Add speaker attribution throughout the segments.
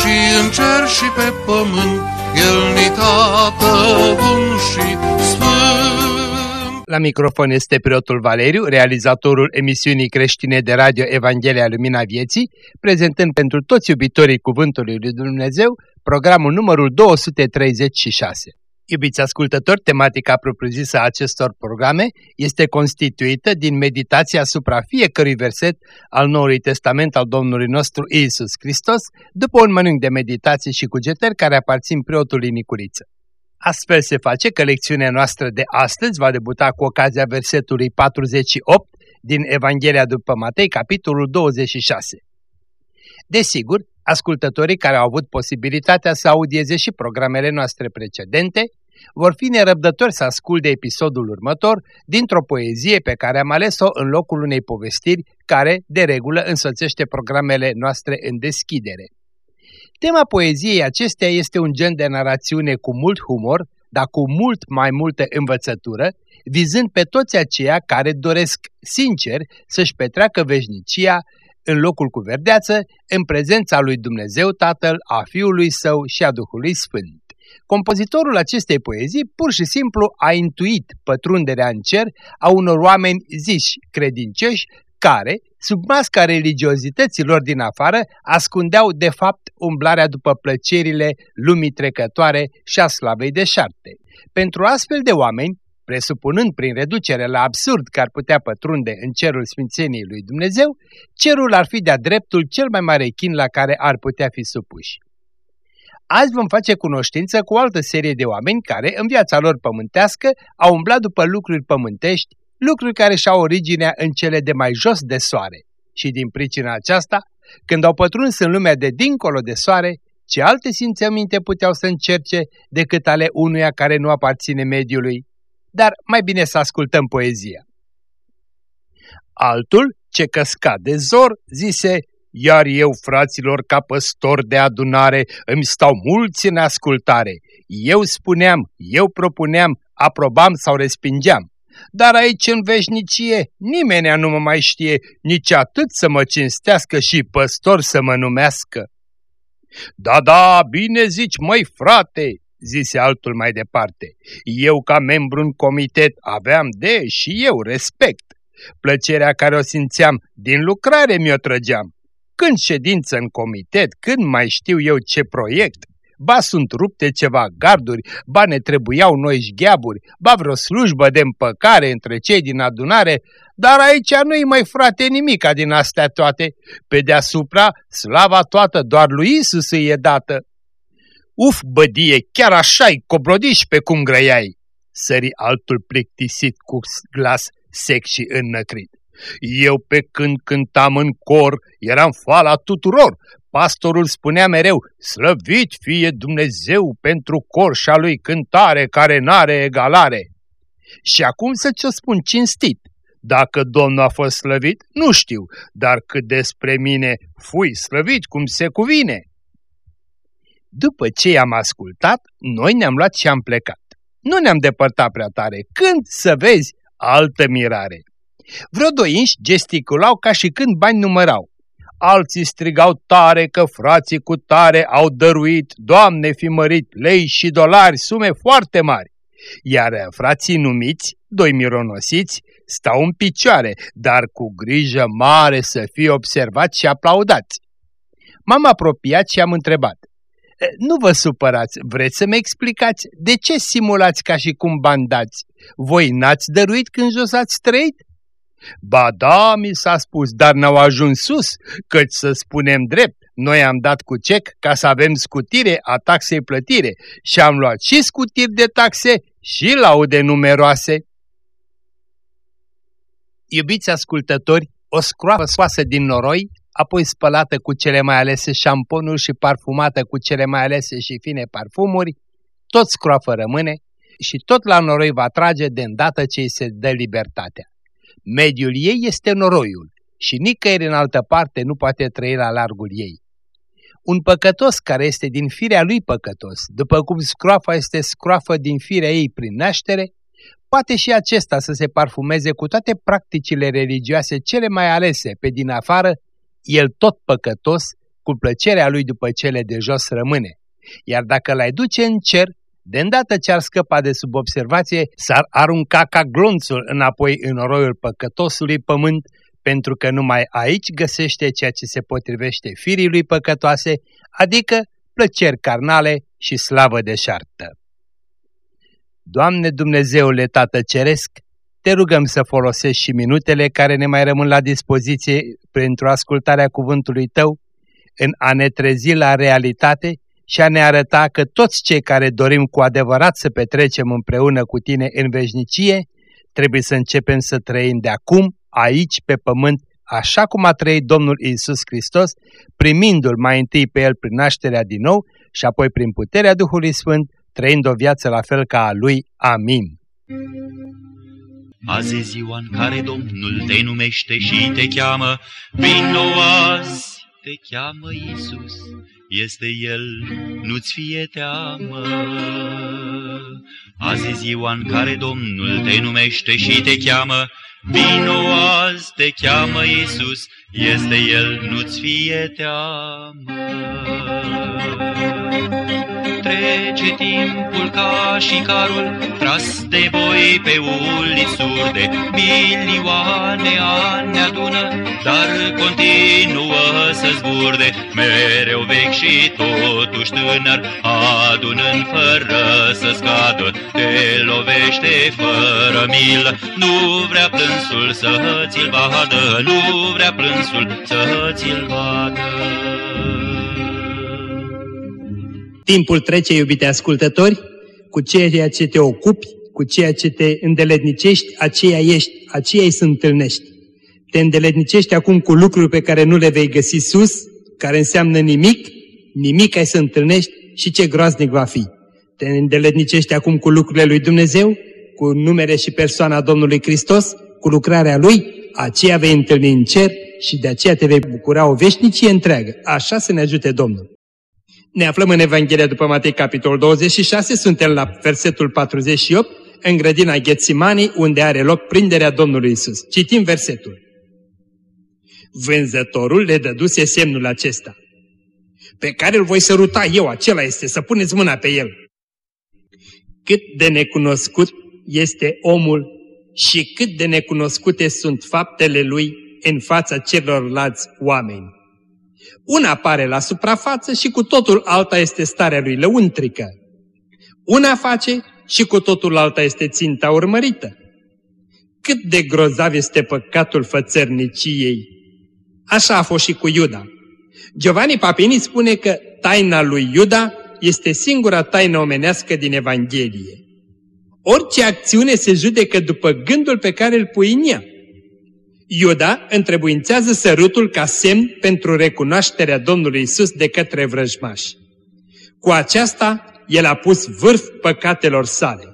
Speaker 1: și în cer și pe pământ, El ni tată bun și sfânt.
Speaker 2: La microfon este preotul Valeriu, realizatorul emisiunii creștine de radio Evanghelia Lumina Vieții, prezentând pentru toți iubitorii Cuvântului Lui Dumnezeu programul numărul 236. Iubiți ascultători, tematica propriu-zisă a acestor programe este constituită din meditația asupra fiecărui verset al Noului Testament al Domnului nostru Isus Hristos, după un mănânc de meditații și cugetări care aparțin preotului Nicuriță. Astfel se face că lecțiunea noastră de astăzi va debuta cu ocazia versetului 48 din Evanghelia după Matei, capitolul 26. Desigur, ascultătorii care au avut posibilitatea să audieze și programele noastre precedente vor fi nerăbdători să asculte episodul următor dintr-o poezie pe care am ales-o în locul unei povestiri care, de regulă, însoțește programele noastre în deschidere. Tema poeziei acesteia este un gen de narațiune cu mult humor, dar cu mult mai multă învățătură, vizând pe toți aceia care doresc sincer să-și petreacă veșnicia în locul cu verdeață, în prezența lui Dumnezeu Tatăl, a Fiului Său și a Duhului Sfânt. Compozitorul acestei poezii pur și simplu a intuit pătrunderea în cer a unor oameni ziși credincioși care, sub masca religiozităților din afară, ascundeau de fapt umblarea după plăcerile lumii trecătoare și a slavei de șarte. Pentru astfel de oameni, presupunând prin reducere la absurd că ar putea pătrunde în cerul sfințeniei lui Dumnezeu, cerul ar fi de-a dreptul cel mai mare chin la care ar putea fi supuși. Azi vom face cunoștință cu o altă serie de oameni care, în viața lor pământească, au umblat după lucruri pământești, lucruri care și-au originea în cele de mai jos de soare. Și din pricina aceasta, când au pătruns în lumea de dincolo de soare, ce alte simțăminte puteau să încerce decât ale unuia care nu aparține mediului? Dar mai bine să ascultăm poezia. Altul, ce căsca de zor, zise, iar eu, fraților, ca păstor de adunare, îmi stau mulți în ascultare. Eu spuneam, eu propuneam, aprobam sau respingeam. Dar aici în veșnicie nimeni nu mă mai știe, nici atât să mă cinstească și păstor să mă numească. Da, da, bine zici, măi frate, zise altul mai departe. Eu ca membru în comitet aveam de și eu respect. Plăcerea care o simțeam din lucrare mi-o trăgeam. Când ședință în comitet, când mai știu eu ce proiect, ba sunt rupte ceva garduri, ba ne trebuiau noi șgheaburi, ba vreo slujbă de împăcare între cei din adunare, dar aici nu-i mai frate nimica din astea toate. Pe deasupra, slava toată doar lui Isus îi e dată. Uf, bădie, chiar așa-i, cobrodiși pe cum grăiai, sări altul plictisit cu glas sec și înnăcrit. Eu pe când cântam în cor, eram fala tuturor. Pastorul spunea mereu, slăvit fie Dumnezeu pentru corșa lui cântare care n-are egalare. Și acum să ce spun cinstit, dacă Domnul a fost slăvit, nu știu, dar cât despre mine fui slăvit cum se cuvine. După ce i-am ascultat, noi ne-am luat și am plecat. Nu ne-am depărtat prea tare. Când să vezi, altă mirare. Vreo doi inși gesticulau ca și când bani numărau. Alții strigau tare că frații cu tare au dăruit, Doamne fi mărit, lei și dolari, sume foarte mari. Iar frații numiți, doi mironosiți, stau în picioare, dar cu grijă mare să fie observați și aplaudați. M-am apropiat și am întrebat. Nu vă supărați, vreți să-mi explicați de ce simulați ca și cum bandați? Voi n-ați dăruit când jos ați trăit? Ba da, mi s-a spus, dar n-au ajuns sus, căci să spunem drept, noi am dat cu cec ca să avem scutire a taxei plătire și am luat și scutiri de taxe și laude numeroase. Iubiți ascultători, o scroafă scoasă din noroi
Speaker 3: apoi spălată cu cele mai alese șamponuri și parfumată cu cele mai alese și fine parfumuri, tot scroafă rămâne și tot la noroi va trage de îndată ce îi se dă libertatea. Mediul ei este noroiul și nicăieri în altă parte nu poate trăi la largul ei. Un păcătos care este din firea lui păcătos, după cum scroafa este scroafă din firea ei prin naștere, poate și acesta să se parfumeze cu toate practicile religioase cele mai alese pe din afară, el tot păcătos, cu plăcerea lui după cele de jos rămâne. Iar dacă l-ai duce în cer, de îndată ce ar scăpa de sub observație, s-ar arunca ca glonțul înapoi în oroiul păcătosului pământ, pentru că numai aici găsește ceea ce se potrivește firii lui păcătoase, adică plăceri carnale și slavă deșartă. Doamne Dumnezeule Tată Ceresc, te rugăm să folosești și minutele care ne mai rămân la dispoziție pentru ascultarea cuvântului Tău, în a ne trezi la realitate și a ne arăta că toți cei care dorim cu adevărat să petrecem împreună cu Tine în veșnicie, trebuie să începem să trăim de acum, aici, pe pământ, așa cum a trăit Domnul Isus Hristos, primindu-L mai întâi pe El prin nașterea din nou și apoi prin puterea Duhului Sfânt, trăind o viață la fel ca a Lui. Amin.
Speaker 4: Azi e ziua în care Domnul te numește și te cheamă, vino azi, te cheamă Iisus, este El, nu-ți fie teamă. Azi e ziua în care Domnul te numește și te cheamă, vino azi, te cheamă Iisus, este El, nu-ți fie teamă. Trece timpul ca și carul tras de voi pe uliți surde, milioane ani adună, dar continuă să zburde, mereu vechi și totuși tânăr, adunând fără să scadă, te lovește fără milă, nu vrea plânsul să ți-l vadă, nu vrea plânsul să ți-l vadă.
Speaker 2: Timpul trece, iubite ascultători, cu ceea ce te ocupi, cu ceea ce te îndeletnicești, aceea ești, aceea îi să întâlnești. Te îndeletnicești acum cu lucruri pe care nu le vei găsi sus, care înseamnă nimic, nimic ai să întâlnești și ce groaznic va fi. Te îndeletnicești acum cu lucrurile lui Dumnezeu, cu numere și persoana Domnului Hristos, cu lucrarea Lui, aceea vei întâlni în cer și de aceea te vei bucura o veșnicie întreagă. Așa să ne ajute Domnul. Ne aflăm în Evanghelia după Matei, capitolul 26, suntem la versetul 48, în grădina Ghețimanii, unde are loc prinderea Domnului Isus. Citim versetul. Vânzătorul le dăduse semnul acesta. Pe care îl voi săruta eu, acela este, să puneți mâna pe el. Cât de necunoscut este omul și cât de necunoscute sunt faptele lui în fața celorlalți oameni. Una apare la suprafață și cu totul alta este starea lui lăuntrică. Una face și cu totul alta este ținta urmărită. Cât de grozav este păcatul fățărniciei. Așa a fost și cu Iuda. Giovanni Papini spune că taina lui Iuda este singura taină omenească din Evanghelie. Orice acțiune se judecă după gândul pe care îl pui în ea. Iuda întrebuințează sărutul ca semn pentru recunoașterea Domnului Isus de către vrăjmași. Cu aceasta, el a pus vârf păcatelor sale.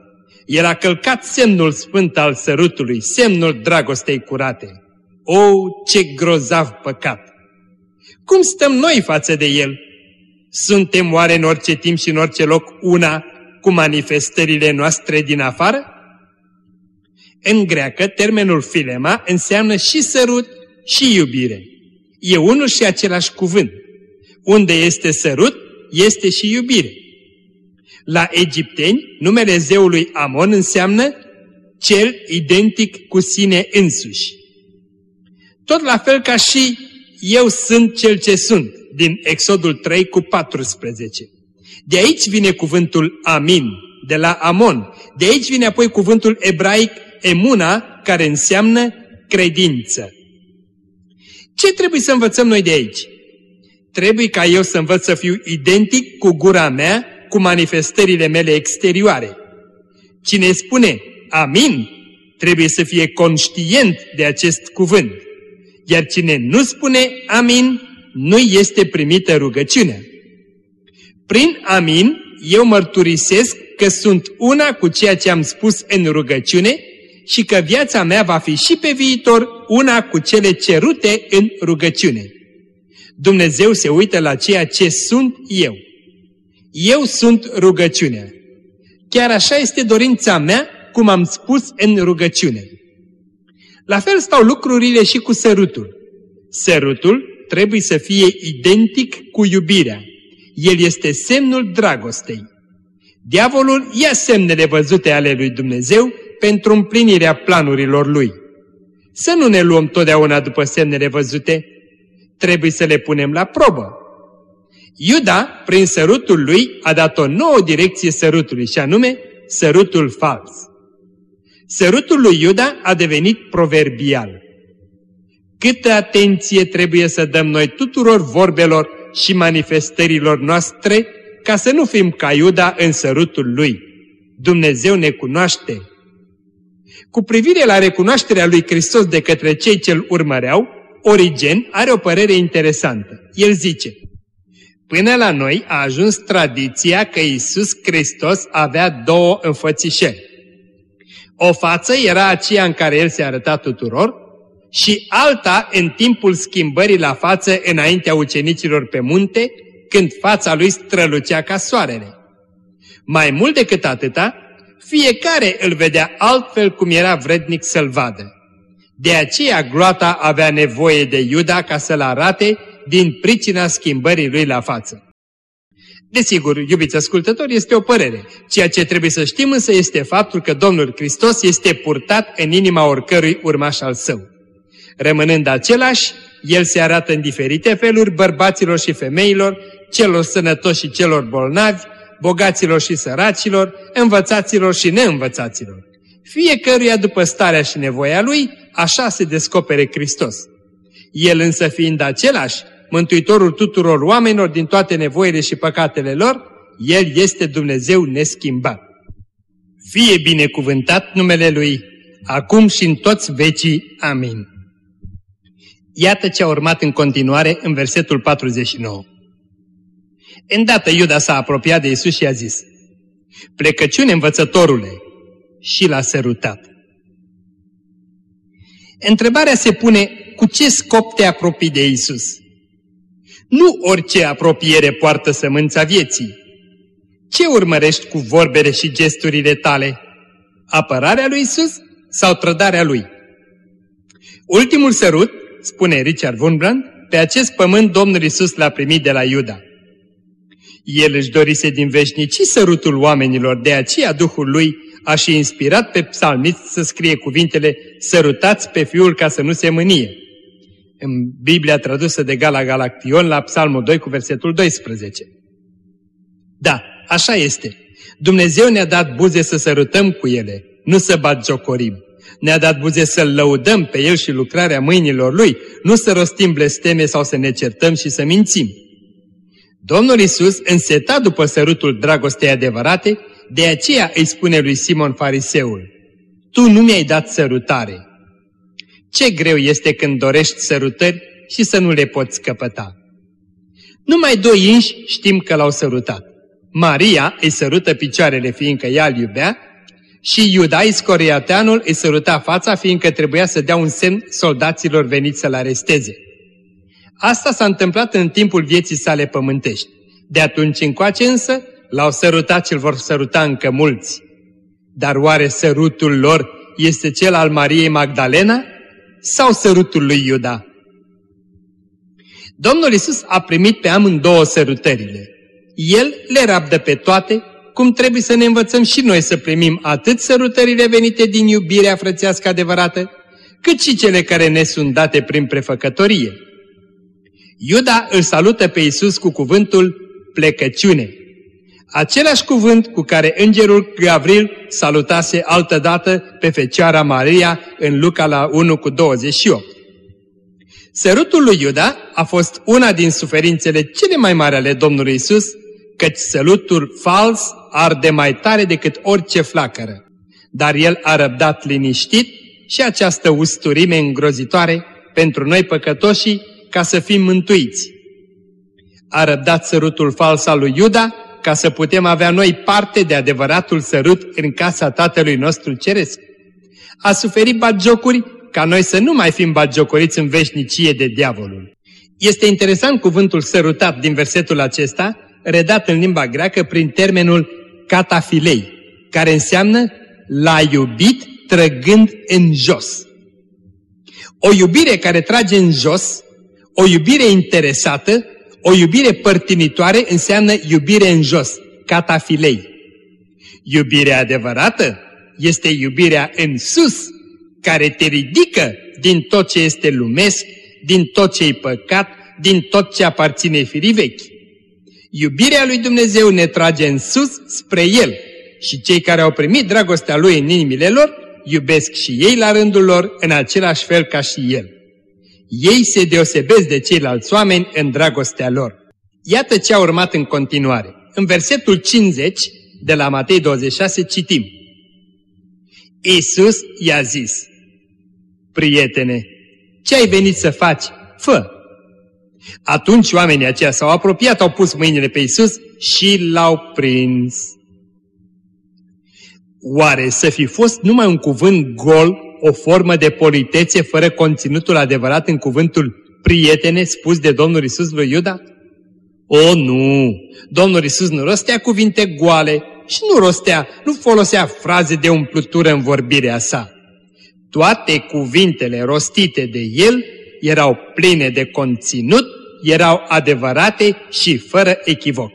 Speaker 2: El a călcat semnul sfânt al sărutului, semnul dragostei curate. O, ce grozav păcat! Cum stăm noi față de el? Suntem oare în orice timp și în orice loc una cu manifestările noastre din afară? În greacă, termenul filema înseamnă și sărut și iubire. E unul și același cuvânt. Unde este sărut, este și iubire. La egipteni, numele zeului Amon înseamnă cel identic cu sine însuși. Tot la fel ca și eu sunt cel ce sunt, din Exodul 3 cu 14. De aici vine cuvântul Amin, de la Amon. De aici vine apoi cuvântul ebraic emuna, care înseamnă credință. Ce trebuie să învățăm noi de aici? Trebuie ca eu să învăț să fiu identic cu gura mea, cu manifestările mele exterioare. Cine spune amin, trebuie să fie conștient de acest cuvânt. iar cine nu spune amin, nu este primită rugăciunea. Prin amin, eu mărturisesc că sunt una cu ceea ce am spus în rugăciune și că viața mea va fi și pe viitor una cu cele cerute în rugăciune. Dumnezeu se uită la ceea ce sunt eu. Eu sunt rugăciunea. Chiar așa este dorința mea, cum am spus în rugăciune. La fel stau lucrurile și cu sărutul. Sărutul trebuie să fie identic cu iubirea. El este semnul dragostei. Diavolul ia semnele văzute ale lui Dumnezeu pentru împlinirea planurilor lui. Să nu ne luăm totdeauna după semnele văzute, trebuie să le punem la probă. Iuda, prin sărutul lui, a dat o nouă direcție sărutului, și anume sărutul fals. Sărutul lui Iuda a devenit proverbial. Câtă atenție trebuie să dăm noi tuturor vorbelor și manifestărilor noastre ca să nu fim ca Iuda în sărutul lui. Dumnezeu ne cunoaște. Cu privire la recunoașterea lui Hristos de către cei ce îl urmăreau, Origen are o părere interesantă. El zice, Până la noi a ajuns tradiția că Isus Hristos avea două înfățișări. O față era aceea în care El se arăta tuturor și alta în timpul schimbării la față înaintea ucenicilor pe munte, când fața lui strălucea ca soarele. Mai mult decât atâta, fiecare îl vedea altfel cum era vrednic să-l vadă. De aceea gloata avea nevoie de Iuda ca să-l arate din pricina schimbării lui la față. Desigur, iubiți ascultători, este o părere. Ceea ce trebuie să știm însă este faptul că Domnul Hristos este purtat în inima oricărui urmaș al său. Rămânând același, El se arată în diferite feluri bărbaților și femeilor, celor sănătoși și celor bolnavi, bogaților și săracilor, învățaților și neînvățaților. Fiecăruia după starea și nevoia lui, așa se descopere Hristos. El însă fiind același, Mântuitorul tuturor oamenilor din toate nevoile și păcatele lor, El este Dumnezeu neschimbat. Fie binecuvântat numele Lui, acum și în toți vecii. Amin. Iată ce a urmat în continuare în versetul 49. Îndată Iuda s-a apropiat de Isus și a zis, Plecăciune învățătorule, și l-a sărutat. Întrebarea se pune, cu ce scop te apropii de Isus? Nu orice apropiere poartă sămânța vieții. Ce urmărești cu vorbele și gesturile tale? Apărarea lui Isus sau trădarea lui? Ultimul sărut, spune Richard Wurmbrand, pe acest pământ Domnul Isus l-a primit de la Iuda. El își dorise din veșnicii sărutul oamenilor, de aceea Duhul lui a și inspirat pe psalmist să scrie cuvintele Sărutați pe Fiul ca să nu se mânie în Biblia tradusă de Gala Galaction la Psalmul 2 cu versetul 12. Da, așa este. Dumnezeu ne-a dat buze să sărutăm cu ele, nu să batjocorim. Ne-a dat buze să-L lăudăm pe El și lucrarea mâinilor Lui, nu să rostim blesteme sau să ne certăm și să mințim. Domnul Isus înseta după sărutul dragostei adevărate, de aceea îi spune lui Simon Fariseul, Tu nu mi-ai dat sărutare, ce greu este când dorești sărutări și să nu le poți căpăta. Numai doi inși știm că l-au sărutat. Maria îi sărută picioarele fiindcă ea îl iubea și Iuda Iscoriateanul îi săruta fața fiindcă trebuia să dea un semn soldaților veniți să-l aresteze. Asta s-a întâmplat în timpul vieții sale pământești. De atunci încoace însă l-au sărutat și îl vor săruta încă mulți. Dar oare sărutul lor este cel al Mariei Magdalena? sau sărutul lui Iuda? Domnul Isus a primit pe amândouă sărutările. El le rabdă pe toate, cum trebuie să ne învățăm și noi să primim atât sărutările venite din iubirea frățească adevărată, cât și cele care ne sunt date prin prefăcătorie. Iuda îl salută pe Isus cu cuvântul plecăciune. Același cuvânt cu care îngerul Gavril salutase altădată pe Fecioara Maria în Luca la 1 cu 28. Sărutul lui Iuda a fost una din suferințele cele mai mari ale Domnului Isus, căci sărutul fals arde mai tare decât orice flacără. Dar el a răbdat liniștit și această usturime îngrozitoare pentru noi păcătoșii ca să fim mântuiți. A răbdat sărutul fals al lui Iuda ca să putem avea noi parte de adevăratul sărut în casa Tatălui nostru Ceresc. A suferit batjocuri ca noi să nu mai fim batjocoriți în veșnicie de diavolul. Este interesant cuvântul sărutat din versetul acesta, redat în limba greacă prin termenul catafilei, care înseamnă l-a iubit trăgând în jos. O iubire care trage în jos, o iubire interesată, o iubire părtinitoare înseamnă iubire în jos, catafilei. Iubirea adevărată este iubirea în sus, care te ridică din tot ce este lumesc, din tot ce-i păcat, din tot ce aparține firii vechi. Iubirea lui Dumnezeu ne trage în sus spre El și cei care au primit dragostea Lui în inimile lor, iubesc și ei la rândul lor în același fel ca și El. Ei se deosebesc de ceilalți oameni în dragostea lor. Iată ce a urmat în continuare. În versetul 50 de la Matei 26 citim. Iisus i-a zis, Prietene, ce ai venit să faci? Fă! Atunci oamenii aceia s-au apropiat, au pus mâinile pe Iisus și l-au prins. Oare să fi fost numai un cuvânt gol, o formă de politețe fără conținutul adevărat în cuvântul prietene spus de Domnul Isus lui Iuda? O, nu! Domnul Isus nu rostea cuvinte goale și nu rostea, nu folosea fraze de umplutură în vorbirea sa. Toate cuvintele rostite de el erau pline de conținut, erau adevărate și fără echivoc.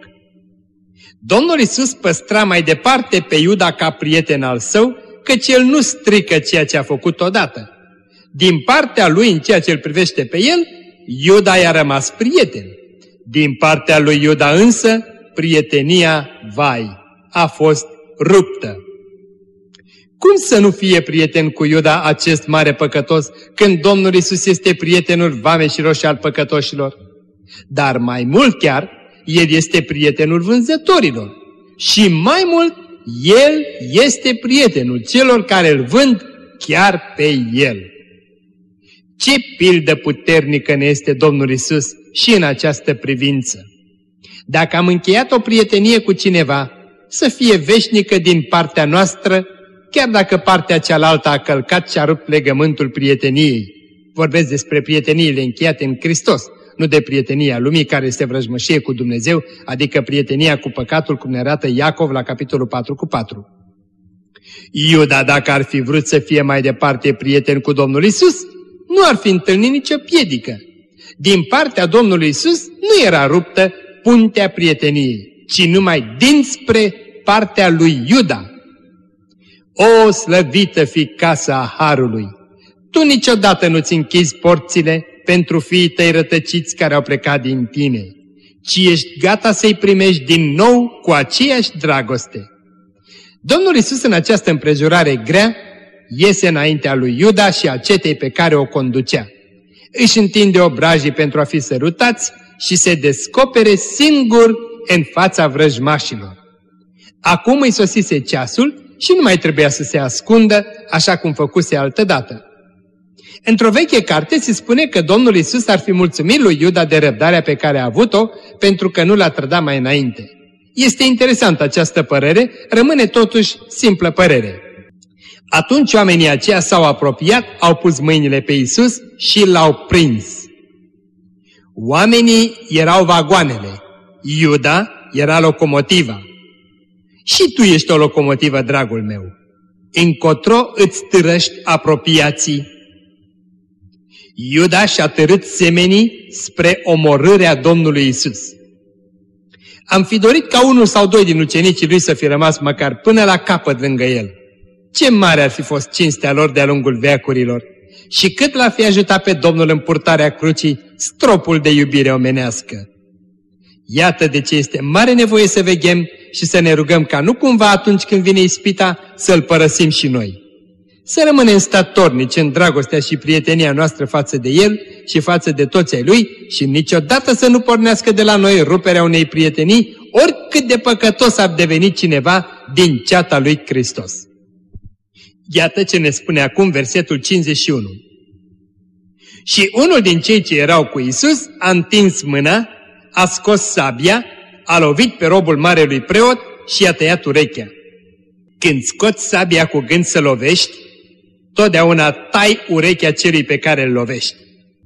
Speaker 2: Domnul Isus păstra mai departe pe Iuda ca prieten al său, căci el nu strică ceea ce a făcut odată. Din partea lui, în ceea ce îl privește pe el, Iuda i-a rămas prieten. Din partea lui Iuda însă, prietenia, vai, a fost ruptă. Cum să nu fie prieten cu Iuda acest mare păcătos, când Domnul Isus este prietenul vameșilor și al păcătoșilor? Dar mai mult chiar, El este prietenul vânzătorilor. Și mai mult, El este prietenul celor care îl vând chiar pe El. Ce pildă puternică ne este Domnul Isus și în această privință. Dacă am încheiat o prietenie cu cineva, să fie veșnică din partea noastră, chiar dacă partea cealaltă a călcat și a rupt legământul prieteniei. Vorbesc despre prieteniile încheiate în Hristos, nu de prietenia lumii care este vrăjmășie cu Dumnezeu, adică prietenia cu păcatul, cum ne arată Iacov la capitolul 4 cu 4. Iuda, dacă ar fi vrut să fie mai departe prieten cu Domnul Isus, nu ar fi întâlnit nicio piedică. Din partea Domnului Isus nu era ruptă puntea prieteniei, ci numai dinspre partea lui Iuda. O slăvită fi casa Harului! Tu niciodată nu-ți închizi porțile pentru fiii tăi rătăciți care au plecat din tine, ci ești gata să-i primești din nou cu aceeași dragoste. Domnul Isus în această împrejurare grea iese înaintea lui Iuda și a cetei pe care o conducea. Își întinde obrajii pentru a fi sărutați și se descopere singur în fața vrăjmașilor. Acum îi sosise ceasul și nu mai trebuia să se ascundă așa cum făcuse altădată. Într-o veche carte se spune că Domnul Isus ar fi mulțumit lui Iuda de răbdarea pe care a avut-o pentru că nu l-a trădat mai înainte. Este interesantă această părere, rămâne totuși simplă părere. Atunci oamenii aceia s-au apropiat, au pus mâinile pe Isus și l-au prins. Oamenii erau vagoanele, Iuda era locomotiva. Și tu ești o locomotivă, dragul meu. Încotro îți târăști apropiații. Iuda și-a târât semenii spre omorârea Domnului Isus. Am fi dorit ca unul sau doi din ucenicii lui să fi rămas măcar până la capăt lângă el. Ce mare ar fi fost cinstea lor de-a lungul veacurilor și cât l-ar fi ajutat pe Domnul în purtarea crucii stropul de iubire omenească. Iată de ce este mare nevoie să veghem și să ne rugăm ca nu cumva atunci când vine ispita să-L părăsim și noi. Să rămânem statornici în dragostea și prietenia noastră față de El și față de toți ai Lui și niciodată să nu pornească de la noi ruperea unei prietenii, oricât de păcătos ar deveni cineva din ceata Lui Hristos. Iată ce ne spune acum versetul 51. Și unul din cei ce erau cu Isus a întins mâna, a scos sabia, a lovit pe robul marelui preot și i-a tăiat urechea. Când scoți sabia cu gând să lovești, totdeauna tai urechea celui pe care îl lovești.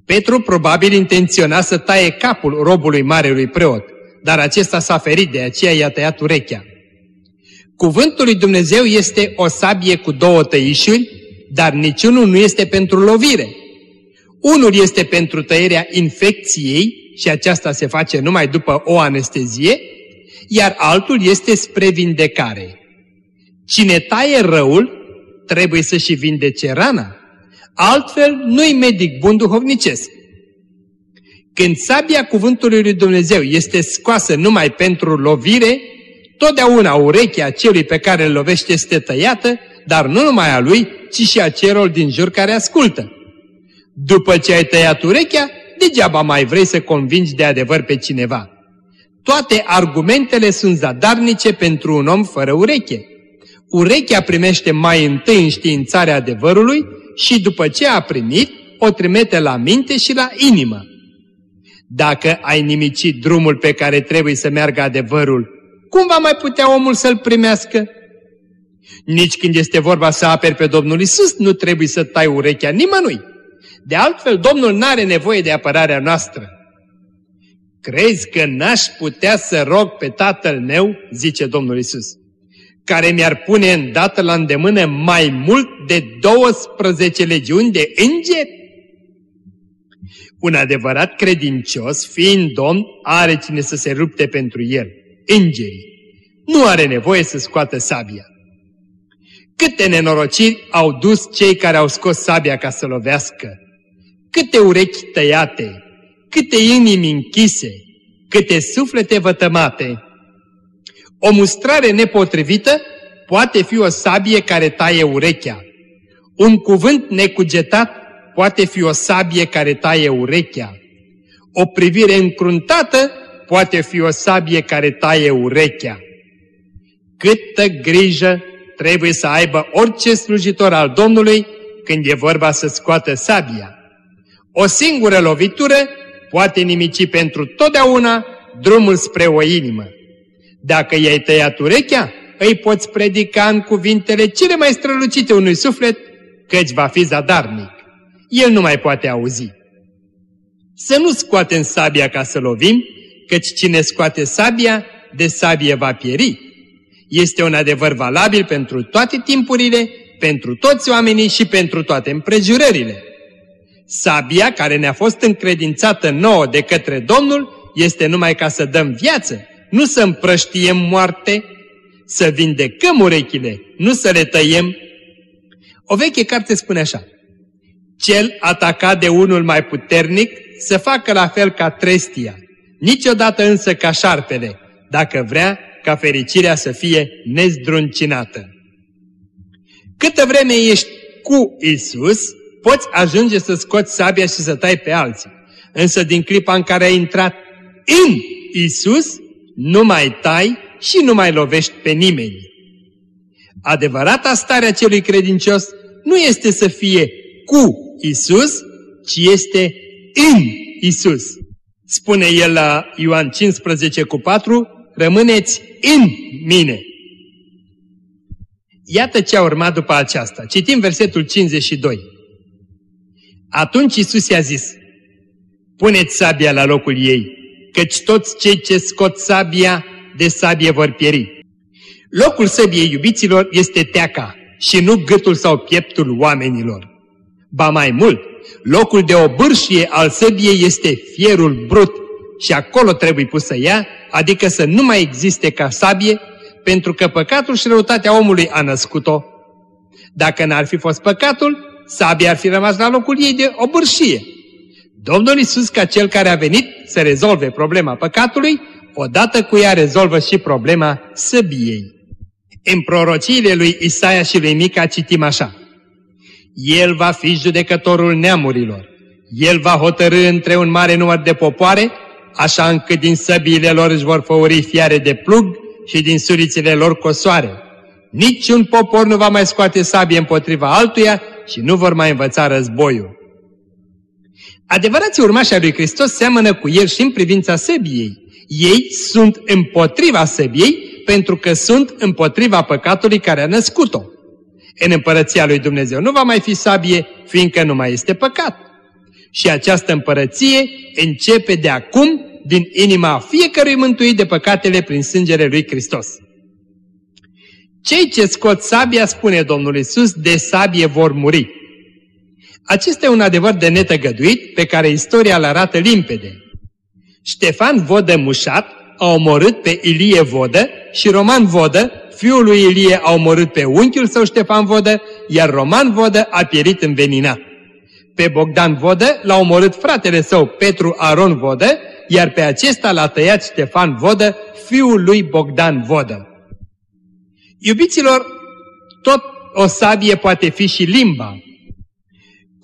Speaker 2: Petru probabil intenționa să taie capul robului marelui preot, dar acesta s-a ferit, de aceea i-a tăiat urechea. Cuvântul lui Dumnezeu este o sabie cu două tăișuri, dar niciunul nu este pentru lovire. Unul este pentru tăierea infecției și aceasta se face numai după o anestezie, iar altul este spre vindecare. Cine taie răul, trebuie să și vindece rana. Altfel, nu-i medic bun duhovnicesc. Când sabia cuvântului lui Dumnezeu este scoasă numai pentru lovire, totdeauna urechea celui pe care îl lovește este tăiată, dar nu numai a lui, ci și a celor din jur care ascultă. După ce ai tăiat urechea, degeaba mai vrei să convingi de adevăr pe cineva. Toate argumentele sunt zadarnice pentru un om fără ureche. Urechea primește mai întâi înștiințarea adevărului și după ce a primit, o trimite la minte și la inimă. Dacă ai nimicit drumul pe care trebuie să meargă adevărul, cum va mai putea omul să-l primească? Nici când este vorba să aperi pe Domnul Isus, nu trebuie să tai urechea nimănui. De altfel, Domnul nu are nevoie de apărarea noastră. Crezi că n-aș putea să rog pe Tatăl meu, zice Domnul Isus, care mi-ar pune îndată la îndemână mai mult de 12 legiuni de îngeri? Un adevărat credincios, fiind domn, are cine să se rupte pentru el, îngerii. Nu are nevoie să scoată sabia. Câte nenorociri au dus cei care au scos sabia ca să lovească? Câte urechi tăiate, câte inimi închise, câte suflete vătămate. O mustrare nepotrivită poate fi o sabie care taie urechea. Un cuvânt necugetat poate fi o sabie care taie urechea. O privire încruntată poate fi o sabie care taie urechea. Câtă grijă trebuie să aibă orice slujitor al Domnului când e vorba să scoată sabia. O singură lovitură poate nimici pentru totdeauna drumul spre o inimă. Dacă i-ai tăiat urechea, îi poți predica în cuvintele cele mai strălucite unui suflet, căci va fi zadarnic. El nu mai poate auzi. Să nu scoatem sabia ca să lovim, căci cine scoate sabia, de sabie va pieri. Este un adevăr valabil pentru toate timpurile, pentru toți oamenii și pentru toate împrejurările. Sabia care ne-a fost încredințată nouă de către Domnul este numai ca să dăm viață, nu să împrăștiem moarte, să vindecăm urechile, nu să le tăiem. O veche carte spune așa, Cel atacat de unul mai puternic să facă la fel ca trestia, niciodată însă ca șarpele, dacă vrea ca fericirea să fie nezdruncinată. Câtă vreme ești cu Isus, poți ajunge să scoți sabia și să tai pe alții. Însă din clipa în care ai intrat în Isus, nu mai tai și nu mai lovești pe nimeni. Adevărata stare a celui credincios nu este să fie cu Isus, ci este în Isus. Spune el la Ioan 15 cu 4, rămâneți în mine. Iată ce a urmat după aceasta. Citim versetul 52. Atunci Isus i-a zis, puneți sabia la locul ei, căci toți cei ce scot sabia, de sabie vor pieri. Locul săbiei iubiților este teaca și nu gâtul sau pieptul oamenilor. Ba mai mult, locul de obârșie al săbiei este fierul brut și acolo trebuie pusă ea, adică să nu mai existe ca sabie, pentru că păcatul și răutatea omului a născut-o. Dacă n-ar fi fost păcatul, sabia ar fi rămas la locul ei de obârșie. Domnul Isus, ca cel care a venit să rezolve problema păcatului, odată cu ea rezolvă și problema săbiei. În prorociile lui Isaia și lui Mica citim așa. El va fi judecătorul neamurilor. El va hotărâ între un mare număr de popoare, așa încât din săbiile lor își vor făuri fiare de plug și din surițele lor cosoare. Niciun popor nu va mai scoate sabie împotriva altuia și nu vor mai învăța războiul. Adevărații urmași ai lui Hristos seamănă cu el și în privința săbiei. Ei sunt împotriva săbiei pentru că sunt împotriva păcatului care a născut-o. În împărăția lui Dumnezeu nu va mai fi sabie, fiindcă nu mai este păcat. Și această împărăție începe de acum din inima fiecărui mântuit de păcatele prin sângele lui Hristos. Cei ce scot sabia, spune Domnul Isus, de sabie vor muri. Acesta e un adevăr de netăgăduit pe care istoria îl arată limpede. Ștefan Vodă Mușat a omorât pe Ilie Vodă și Roman Vodă, fiul lui Ilie, a omorât pe unchiul său Ștefan Vodă, iar Roman Vodă a pierit înveninat. Pe Bogdan Vodă l-a omorât fratele său Petru Aron Vodă, iar pe acesta l-a tăiat Ștefan Vodă, fiul lui Bogdan Vodă. Iubiților, tot o sabie poate fi și limba.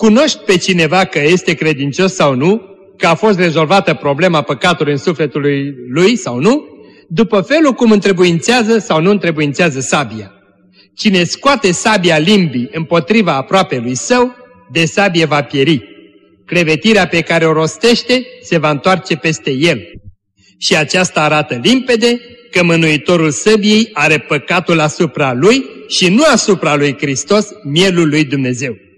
Speaker 2: Cunoști pe cineva că este credincios sau nu, că a fost rezolvată problema păcatului în sufletul lui, lui sau nu, după felul cum întrebuințează sau nu întrebuințează sabia. Cine scoate sabia limbii împotriva aproape lui său, de sabie va pieri. Clevetirea pe care o rostește se va întoarce peste el. Și aceasta arată limpede că mânuitorul săbiei are păcatul asupra lui și nu asupra lui Hristos, mielul lui Dumnezeu.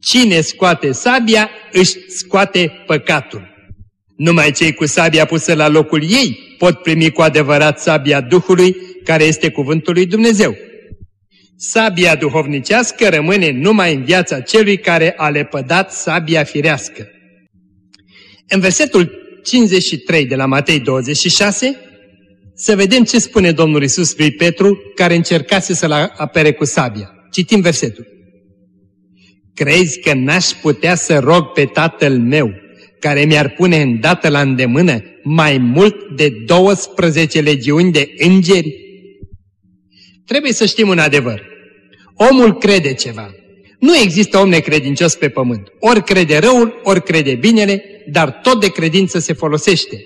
Speaker 2: Cine scoate sabia, își scoate păcatul. Numai cei cu sabia pusă la locul ei pot primi cu adevărat sabia Duhului, care este cuvântul lui Dumnezeu. Sabia duhovnicească rămâne numai în viața celui care a lepădat sabia firească. În versetul 53 de la Matei 26, să vedem ce spune Domnul Isus lui Petru, care încercase să-l apere cu sabia. Citim versetul. Crezi că n-aș putea să rog pe tatăl meu, care mi-ar pune îndată la îndemână mai mult de 12 legiuni de îngeri? Trebuie să știm un adevăr. Omul crede ceva. Nu există om necredincios pe pământ. Ori crede răul, ori crede binele, dar tot de credință se folosește.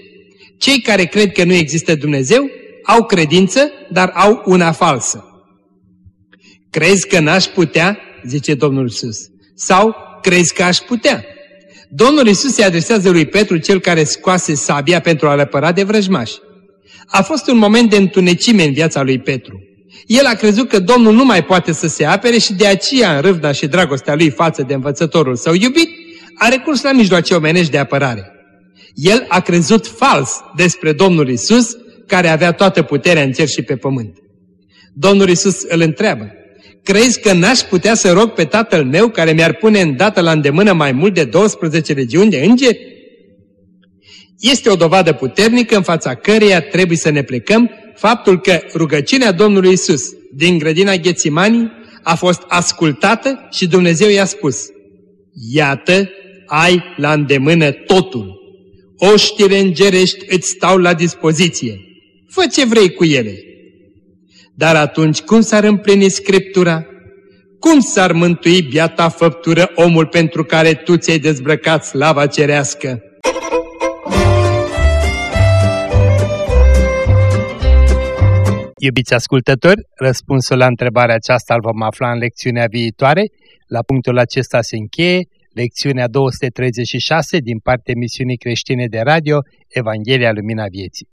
Speaker 2: Cei care cred că nu există Dumnezeu au credință, dar au una falsă. Crezi că n-aș putea, zice Domnul Iisus, sau crezi că aș putea? Domnul Iisus se adresează lui Petru, cel care scoase sabia pentru a răpăra de vrăjmași. A fost un moment de întunecime în viața lui Petru. El a crezut că Domnul nu mai poate să se apere și de aceea, în râvna și dragostea lui față de învățătorul său iubit, a recurs la mijloace omenești de apărare. El a crezut fals despre Domnul Isus, care avea toată puterea în cer și pe pământ. Domnul Isus îl întreabă, crezi că n-aș putea să rog pe tatăl meu care mi-ar pune îndată la îndemână mai mult de 12 regiuni de îngeri? Este o dovadă puternică în fața căreia trebuie să ne plecăm faptul că rugăciunea Domnului Isus din grădina Ghețimanii a fost ascultată și Dumnezeu i-a spus, Iată, ai la îndemână totul. Oștile îngerești îți stau la dispoziție. Fă ce vrei cu ele. Dar atunci cum s-ar împlini Scriptura? Cum s-ar mântui biata făptură omul pentru care tu ți-ai dezbrăcat slava cerească?
Speaker 3: Iubiți ascultători, răspunsul la întrebarea aceasta îl vom afla în lecțiunea viitoare. La punctul acesta se încheie lecțiunea 236 din partea emisiunii creștine de radio Evanghelia Lumina Vieții.